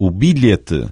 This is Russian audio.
bilhete